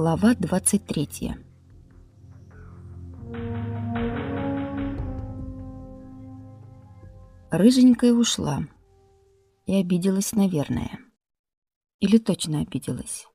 Глава 23 Рыженькая ушла. И обиделась, наверное. Или точно обиделась.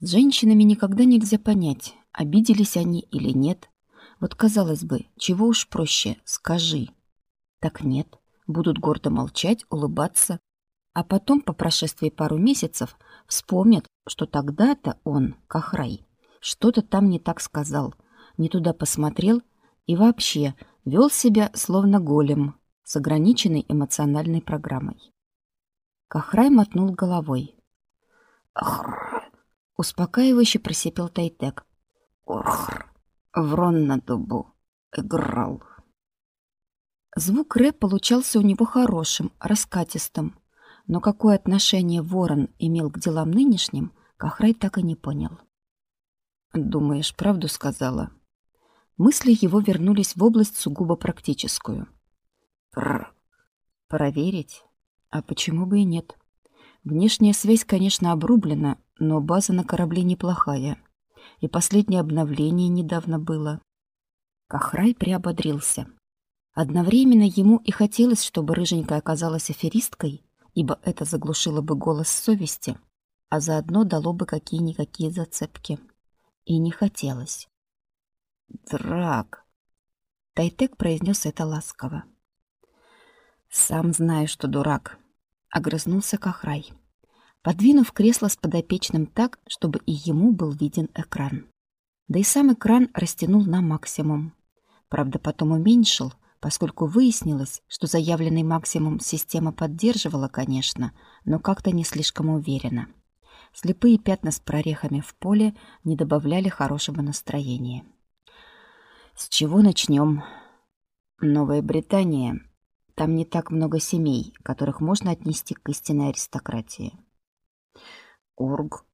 С женщинами никогда нельзя понять, обиделись они или нет. Вот, казалось бы, чего уж проще, скажи. Так нет, будут гордо молчать, улыбаться. А потом, по прошествии пару месяцев, вспомнят, что тогда-то он, Кахрай, что-то там не так сказал, не туда посмотрел и вообще вел себя словно голем с ограниченной эмоциональной программой. Кахрай мотнул головой. «Ахр!» — успокаивающе просипел Тайтек. «Орхр! Врон на дубу! Играл!» Звук рэп получался у него хорошим, раскатистым, но какое отношение ворон имел к делам нынешним, Кахрай так и не понял. «Думаешь, правду сказала?» Мысли его вернулись в область сугубо практическую. «Пр... Проверить? А почему бы и нет? Внешняя связь, конечно, обрублена, но база на корабле неплохая. И последнее обновление недавно было». Кахрай приободрился. Одновременно ему и хотелось, чтобы рыженькая оказалась аферисткой, ибо это заглушило бы голос совести, а заодно дало бы какие-никакие зацепки. И не хотелось. «Драк!» Тайтек произнес это ласково. «Сам знаю, что дурак», — огрызнулся Кахрай, подвинув кресло с подопечным так, чтобы и ему был виден экран. Да и сам экран растянул на максимум. Правда, потом уменьшил, поскольку выяснилось, что заявленный максимум система поддерживала, конечно, но как-то не слишком уверенно. Слепые пятна с прорехами в поле не добавляли хорошего настроения. С чего начнем? Новая Британия. Там не так много семей, которых можно отнести к истинной аристократии. Ург.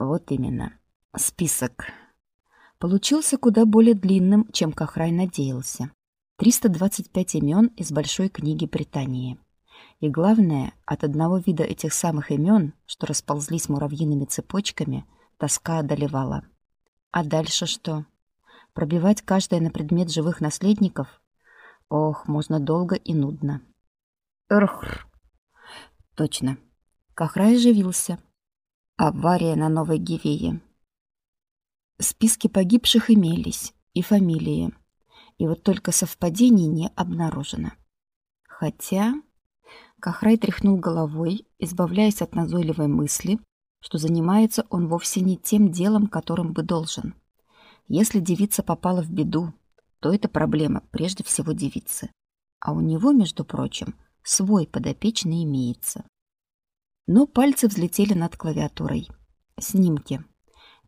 Вот именно. Список. Получился куда более длинным, чем Кахрай надеялся. 325 имен из Большой книги Британии. И главное, от одного вида этих самых имен, что расползлись муравьиными цепочками, тоска одолевала. А дальше что? Пробивать каждое на предмет живых наследников? Ох, можно долго и нудно. Рхр. Точно. Кахрай оживился. Авария на Новой Гивее. Списки погибших имелись, и фамилии. И вот только совпадений не обнаружено. Хотя... Кахрай тряхнул головой, избавляясь от назойливой мысли, что занимается он вовсе не тем делом, которым бы должен. Если девица попала в беду, то это проблема прежде всего девицы. А у него, между прочим, свой подопечный имеется. Но пальцы взлетели над клавиатурой. Снимки.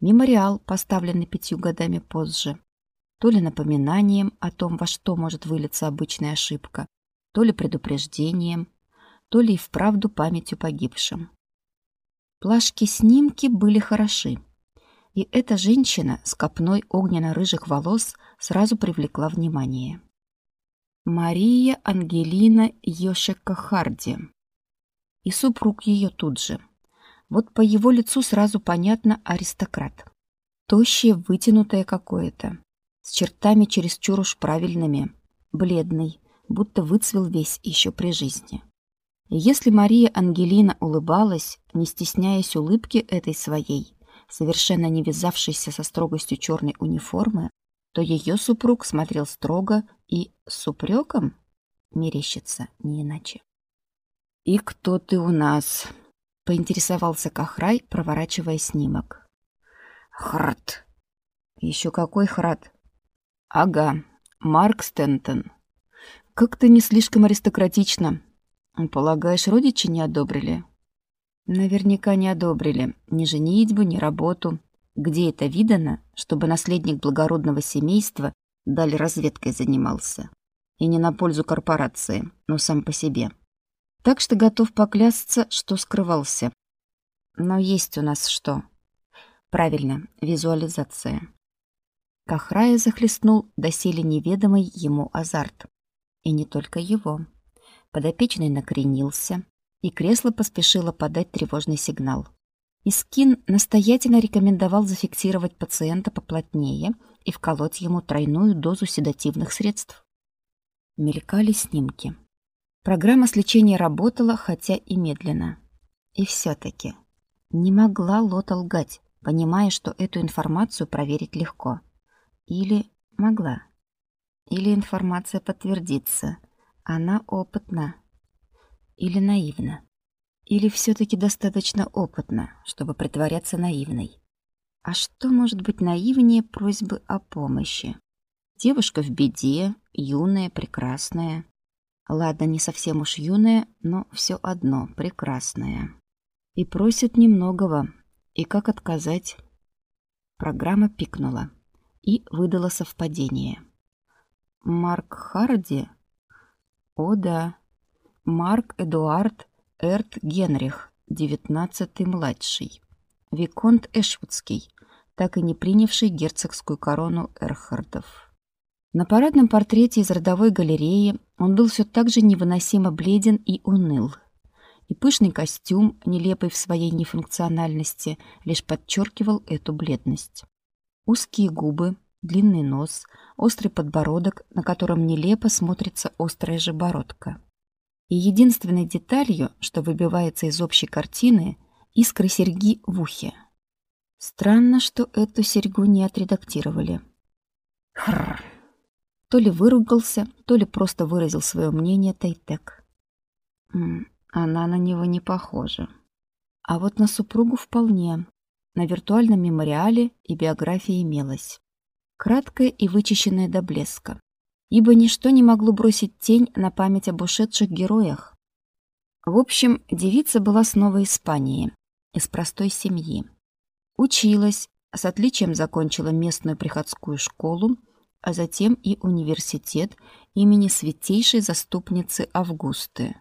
Мемориал, поставленный пятью годами позже то ли напоминанием о том, во что может вылиться обычная ошибка, то ли предупреждением, то ли и вправду памятью погибшим. Плашки-снимки были хороши, и эта женщина с копной огненно-рыжих волос сразу привлекла внимание. Мария Ангелина Йошека Харди. И супруг ее тут же. Вот по его лицу сразу понятно аристократ. Тощее, вытянутое какое-то с чертами чересчур уж правильными, бледный, будто выцвел весь еще при жизни. Если Мария Ангелина улыбалась, не стесняясь улыбки этой своей, совершенно не вязавшейся со строгостью черной униформы, то ее супруг смотрел строго и с упреком мерещится не иначе. «И кто ты у нас?» — поинтересовался Кахрай, проворачивая снимок. «Храт!» «Еще какой храт?» Ага, Марк Стентон. Как-то не слишком аристократично. Полагаешь, родичи не одобрили? Наверняка не одобрили. Ни женитьбу, ни работу. Где это видано, чтобы наследник благородного семейства дали разведкой занимался? И не на пользу корпорации, но сам по себе. Так что готов поклясться, что скрывался. Но есть у нас что? Правильно, визуализация. Кахрая захлестнул доселе неведомый ему азарт. И не только его. Подопечный накренился, и кресло поспешило подать тревожный сигнал. Искин настоятельно рекомендовал зафиксировать пациента поплотнее и вколоть ему тройную дозу седативных средств. Мелькали снимки. Программа с лечения работала, хотя и медленно. И все-таки не могла Лота лгать, понимая, что эту информацию проверить легко. Или могла. Или информация подтвердится. Она опытна. Или наивна. Или все-таки достаточно опытна, чтобы притворяться наивной. А что может быть наивнее просьбы о помощи? Девушка в беде, юная, прекрасная. Ладно, не совсем уж юная, но все одно прекрасная. И просит немногого. И как отказать? Программа пикнула и выдала совпадение. Марк Харди? О да, Марк Эдуард Эрт Генрих, девятнадцатый младший. Виконт Эшвудский, так и не принявший герцогскую корону Эрхардов. На парадном портрете из родовой галереи он был все так же невыносимо бледен и уныл. И пышный костюм, нелепый в своей нефункциональности, лишь подчеркивал эту бледность. Узкие губы, длинный нос, острый подбородок, на котором нелепо смотрится острая же бородка. И единственной деталью, что выбивается из общей картины, искры серьги в ухе. Странно, что эту серьгу не отредактировали. Хрррр. То ли выругался, то ли просто выразил свое мнение Тайтек. Она на него не похожа. А вот на супругу вполне. На виртуальном мемориале и биографии имелась. Краткая и вычищенная до блеска ибо ничто не могло бросить тень на память об ушедших героях. В общем, девица была снова Испании, из простой семьи. Училась, с отличием закончила местную приходскую школу, а затем и университет имени святейшей заступницы Августы,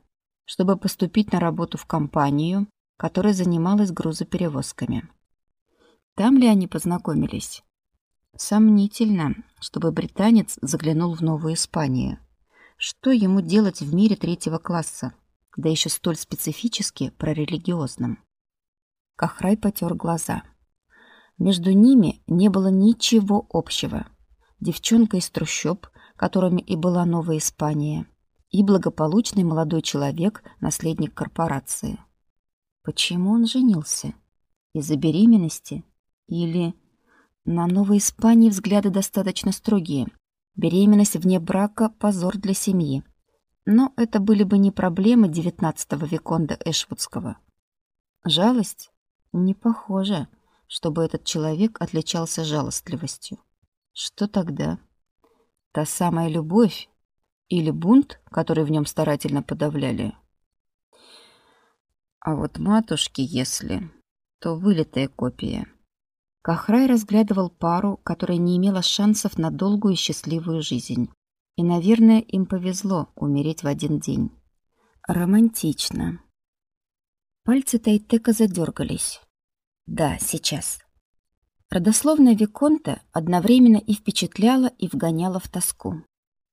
чтобы поступить на работу в компанию, которая занималась грузоперевозками. Там ли они познакомились? Сомнительно, чтобы британец заглянул в Новую Испанию. Что ему делать в мире третьего класса, да еще столь специфически прорелигиозном? Кахрай потер глаза. Между ними не было ничего общего. Девчонка из трущоб, которыми и была Новая Испания, и благополучный молодой человек, наследник корпорации. Почему он женился? Из-за беременности? Или на Новой Испании взгляды достаточно строгие. Беременность вне брака – позор для семьи. Но это были бы не проблемы XIX Виконда Эшвудского. Жалость? Не похоже, чтобы этот человек отличался жалостливостью. Что тогда? Та самая любовь или бунт, который в нем старательно подавляли? А вот матушки, если, то вылитая копия – Кахрай разглядывал пару, которая не имела шансов на долгую и счастливую жизнь. И, наверное, им повезло умереть в один день. Романтично. Пальцы Тайтека задергались. Да, сейчас. Родословная Виконта одновременно и впечатляла, и вгоняла в тоску.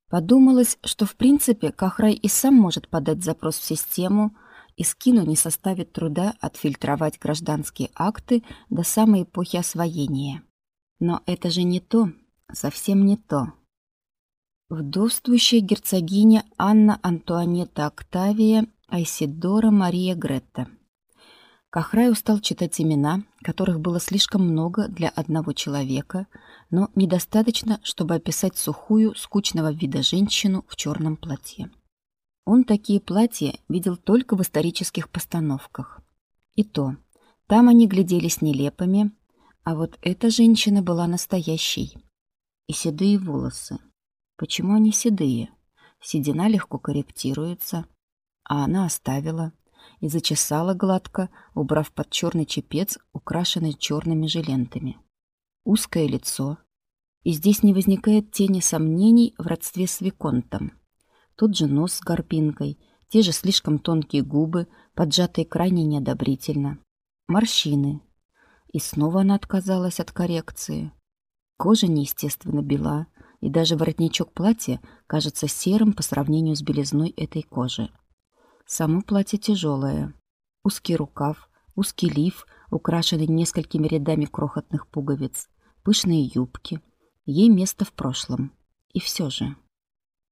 Подумалось, что в принципе Кахрай и сам может подать запрос в систему, и скину не составит труда отфильтровать гражданские акты до самой эпохи освоения. Но это же не то, совсем не то. Вдовствующая герцогиня Анна Антуанетта Октавия Айсидора Мария Гретта. Кахрай устал читать имена, которых было слишком много для одного человека, но недостаточно, чтобы описать сухую, скучного вида женщину в черном платье. Он такие платья видел только в исторических постановках. И то, там они гляделись нелепыми, а вот эта женщина была настоящей. И седые волосы. Почему они седые? Седина легко корректируется, а она оставила и зачесала гладко, убрав под черный чепец, украшенный черными жилентами. Узкое лицо. И здесь не возникает тени сомнений в родстве с Виконтом. Тот же нос с горбинкой, те же слишком тонкие губы, поджатые крайне неодобрительно. Морщины. И снова она отказалась от коррекции. Кожа неестественно бела, и даже воротничок платья кажется серым по сравнению с белизной этой кожи. Само платье тяжелое. Узкий рукав, узкий лиф, украшенный несколькими рядами крохотных пуговиц, пышные юбки. Ей место в прошлом. И все же.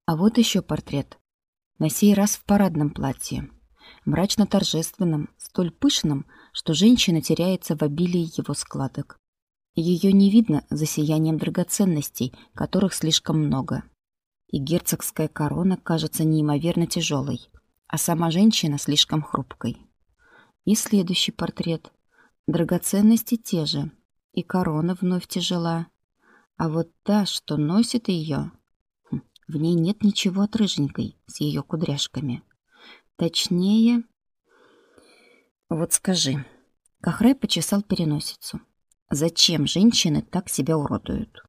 А вот еще портрет. На сей раз в парадном платье. Мрачно-торжественном, столь пышном, что женщина теряется в обилии его складок. Ее не видно за сиянием драгоценностей, которых слишком много. И герцогская корона кажется неимоверно тяжелой, а сама женщина слишком хрупкой. И следующий портрет. Драгоценности те же, и корона вновь тяжела. А вот та, что носит ее, в ней нет ничего от рыженькой с ее кудряшками. Точнее... Вот скажи, Кахрай почесал переносицу. Зачем женщины так себя уродуют?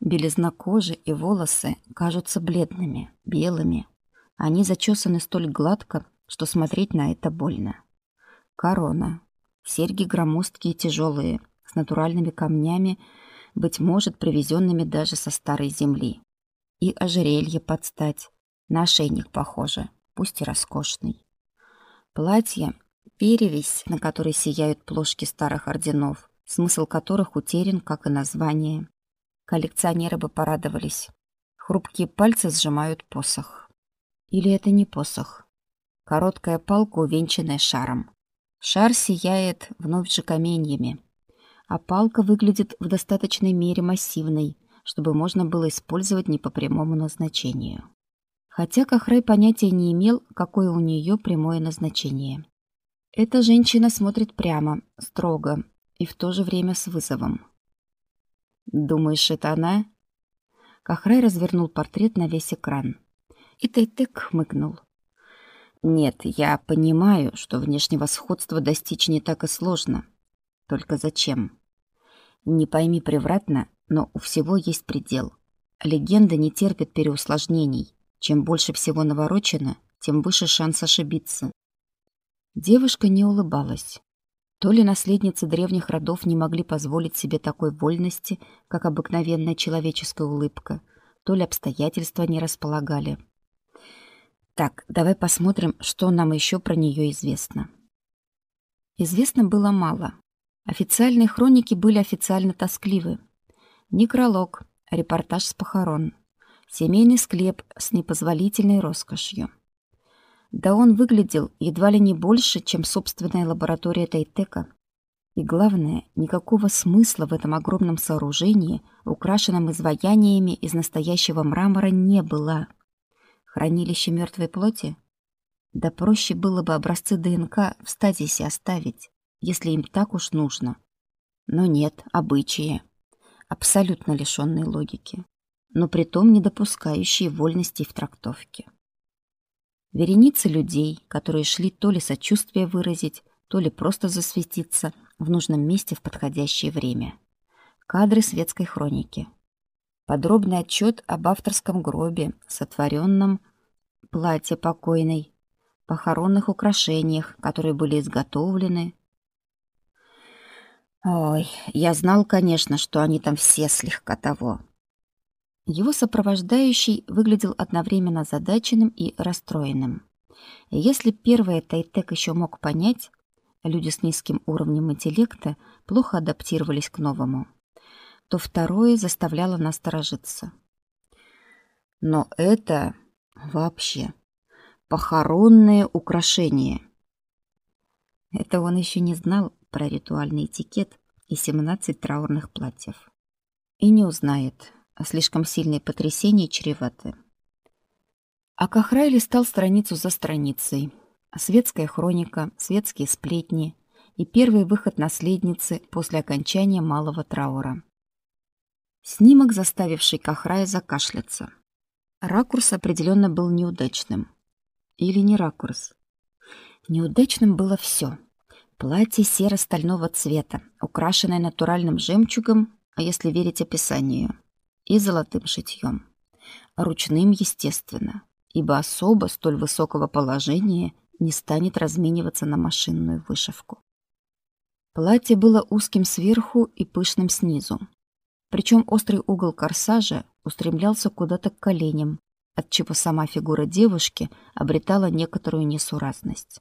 Белизна кожи и волосы кажутся бледными, белыми. Они зачесаны столь гладко, что смотреть на это больно. Корона. Серьги громоздкие и тяжелые, с натуральными камнями, быть может, привезенными даже со старой земли. И ожерелье под стать. На ошейник похоже, пусть и роскошный. Платье — перевесь, на которой сияют плошки старых орденов, смысл которых утерян, как и название. Коллекционеры бы порадовались. Хрупкие пальцы сжимают посох. Или это не посох? Короткая палка, увенчанная шаром. Шар сияет вновь же каменьями, а палка выглядит в достаточной мере массивной, чтобы можно было использовать не по прямому назначению. Хотя Кахрей понятия не имел, какое у нее прямое назначение. Эта женщина смотрит прямо, строго, и в то же время с вызовом. «Думаешь, это она?» Кахрай развернул портрет на весь экран. И Тайтек хмыкнул. «Нет, я понимаю, что внешнего сходства достичь не так и сложно. Только зачем? Не пойми превратно, но у всего есть предел. Легенда не терпит переусложнений. Чем больше всего наворочено, тем выше шанс ошибиться». Девушка не улыбалась. То ли наследницы древних родов не могли позволить себе такой вольности, как обыкновенная человеческая улыбка, то ли обстоятельства не располагали. Так, давай посмотрим, что нам еще про нее известно. Известно было мало. Официальные хроники были официально тоскливы. Некролог, репортаж с похорон, семейный склеп с непозволительной роскошью. Да он выглядел едва ли не больше, чем собственная лаборатория Тайтека. И главное, никакого смысла в этом огромном сооружении, украшенном изваяниями из настоящего мрамора, не было. Хранилище мертвой плоти? Да проще было бы образцы ДНК в стазисе оставить, если им так уж нужно. Но нет, обычаи. Абсолютно лишенные логики, но притом не допускающие вольностей в трактовке. Вереницы людей, которые шли то ли сочувствие выразить, то ли просто засветиться в нужном месте в подходящее время. Кадры светской хроники. Подробный отчет об авторском гробе, сотворенном платье покойной, похоронных украшениях, которые были изготовлены. Ой, я знал, конечно, что они там все слегка того. Его сопровождающий выглядел одновременно задаченным и расстроенным. Если первое Тайтек еще мог понять, люди с низким уровнем интеллекта плохо адаптировались к новому, то второе заставляло насторожиться. Но это вообще похоронное украшение. Это он еще не знал про ритуальный этикет и 17 траурных платьев. И не узнает, а слишком сильные потрясения чреваты. А Кахрай листал страницу за страницей. Светская хроника, светские сплетни и первый выход наследницы после окончания малого траура. Снимок, заставивший Кахрая закашляться. Ракурс определенно был неудачным. Или не ракурс. Неудачным было все. Платье серо-стального цвета, украшенное натуральным жемчугом, а если верить описанию – и золотым шитьем. Ручным, естественно, ибо особо столь высокого положения не станет размениваться на машинную вышивку. Платье было узким сверху и пышным снизу. Причем острый угол корсажа устремлялся куда-то к коленям, отчего сама фигура девушки обретала некоторую несуразность.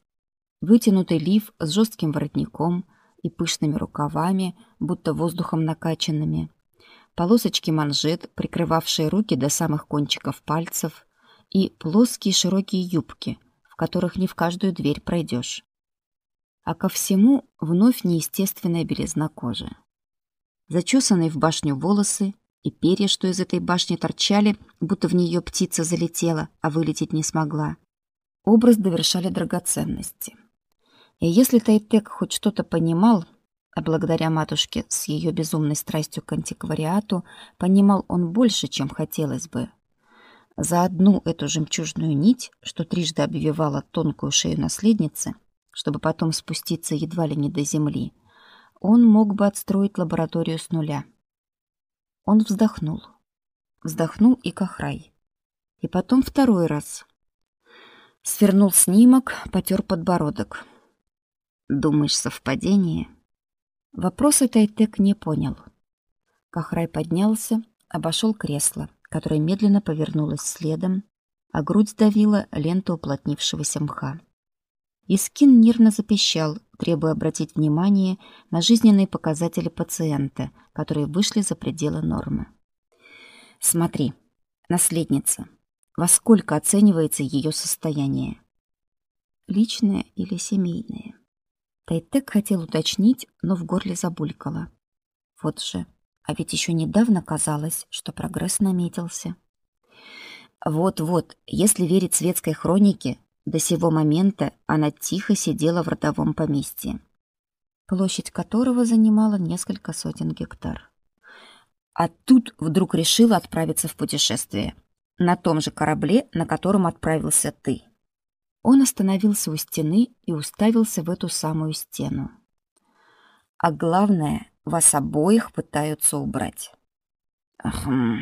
Вытянутый лиф с жестким воротником и пышными рукавами, будто воздухом накачанными, полосочки манжет, прикрывавшие руки до самых кончиков пальцев, и плоские широкие юбки, в которых не в каждую дверь пройдешь. А ко всему вновь неестественная белизна кожи. Зачесанные в башню волосы и перья, что из этой башни торчали, будто в нее птица залетела, а вылететь не смогла. Образ довершали драгоценности. И если Тайтек хоть что-то понимал, а благодаря матушке с ее безумной страстью к антиквариату, понимал он больше, чем хотелось бы. За одну эту жемчужную нить, что трижды обвивала тонкую шею наследницы, чтобы потом спуститься едва ли не до земли, он мог бы отстроить лабораторию с нуля. Он вздохнул. Вздохнул и Кахрай. И потом второй раз. Свернул снимок, потер подбородок. «Думаешь, совпадение?» Вопросы Тайтек не понял. Кахрай поднялся, обошел кресло, которое медленно повернулось следом, а грудь давила лента уплотнившегося мха. Искин нервно запищал, требуя обратить внимание на жизненные показатели пациента, которые вышли за пределы нормы. «Смотри, наследница, во сколько оценивается ее состояние?» «Личное или семейное?» Тайтек хотел уточнить, но в горле забулькало. Вот же, а ведь еще недавно казалось, что прогресс наметился. Вот-вот, если верить светской хронике, до сего момента она тихо сидела в родовом поместье, площадь которого занимала несколько сотен гектар. А тут вдруг решила отправиться в путешествие. На том же корабле, на котором отправился ты. Он остановился у стены и уставился в эту самую стену. А главное, вас обоих пытаются убрать. Ахм.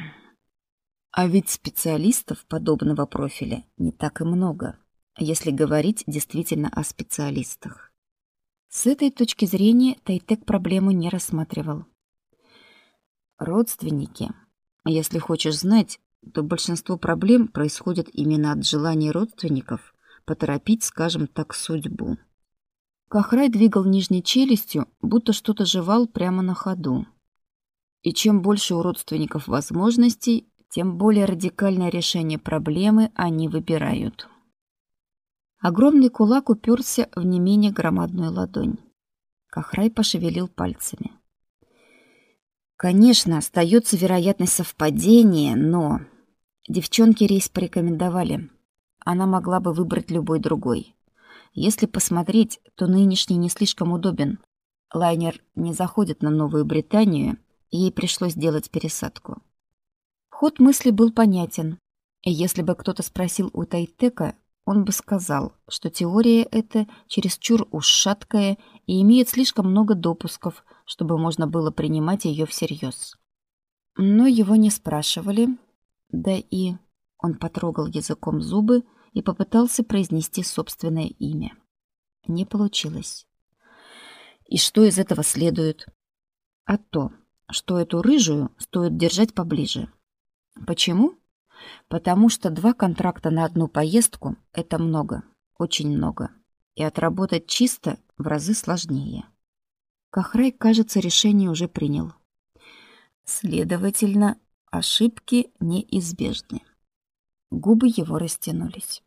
А ведь специалистов подобного профиля не так и много, если говорить действительно о специалистах. С этой точки зрения Тайтек проблему не рассматривал. Родственники. Если хочешь знать, то большинство проблем происходит именно от желаний родственников поторопить, скажем так, судьбу. Кахрай двигал нижней челюстью, будто что-то жевал прямо на ходу. И чем больше у родственников возможностей, тем более радикальное решение проблемы они выбирают. Огромный кулак уперся в не менее громадную ладонь. Кахрай пошевелил пальцами. Конечно, остается вероятность совпадения, но... Девчонки рейс порекомендовали она могла бы выбрать любой другой. Если посмотреть, то нынешний не слишком удобен. Лайнер не заходит на Новую Британию, ей пришлось делать пересадку. Ход мысли был понятен. И если бы кто-то спросил у Тайтека, он бы сказал, что теория эта чересчур уж шаткая и имеет слишком много допусков, чтобы можно было принимать ее всерьез. Но его не спрашивали, да и он потрогал языком зубы, и попытался произнести собственное имя. Не получилось. И что из этого следует? А то, что эту рыжую стоит держать поближе. Почему? Потому что два контракта на одну поездку — это много, очень много. И отработать чисто в разы сложнее. Кахрай, кажется, решение уже принял. Следовательно, ошибки неизбежны. Губы его растянулись.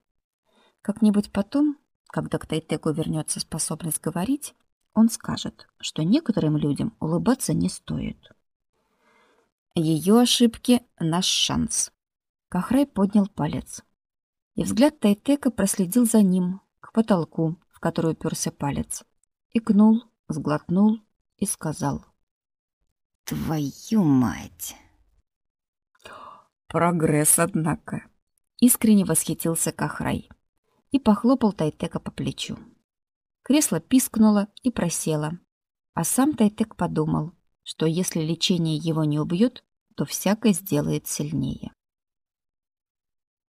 Как-нибудь потом, когда к Тайтеку вернется способность говорить, он скажет, что некоторым людям улыбаться не стоит. Ее ошибки — наш шанс. Кахрай поднял палец. И взгляд Тайтека проследил за ним, к потолку, в который уперся палец. Икнул, сглотнул и сказал. «Твою мать!» Прогресс, однако. Искренне восхитился Кахрай и похлопал Тайтека по плечу. Кресло пискнуло и просело, а сам Тайтек подумал, что если лечение его не убьет, то всякое сделает сильнее.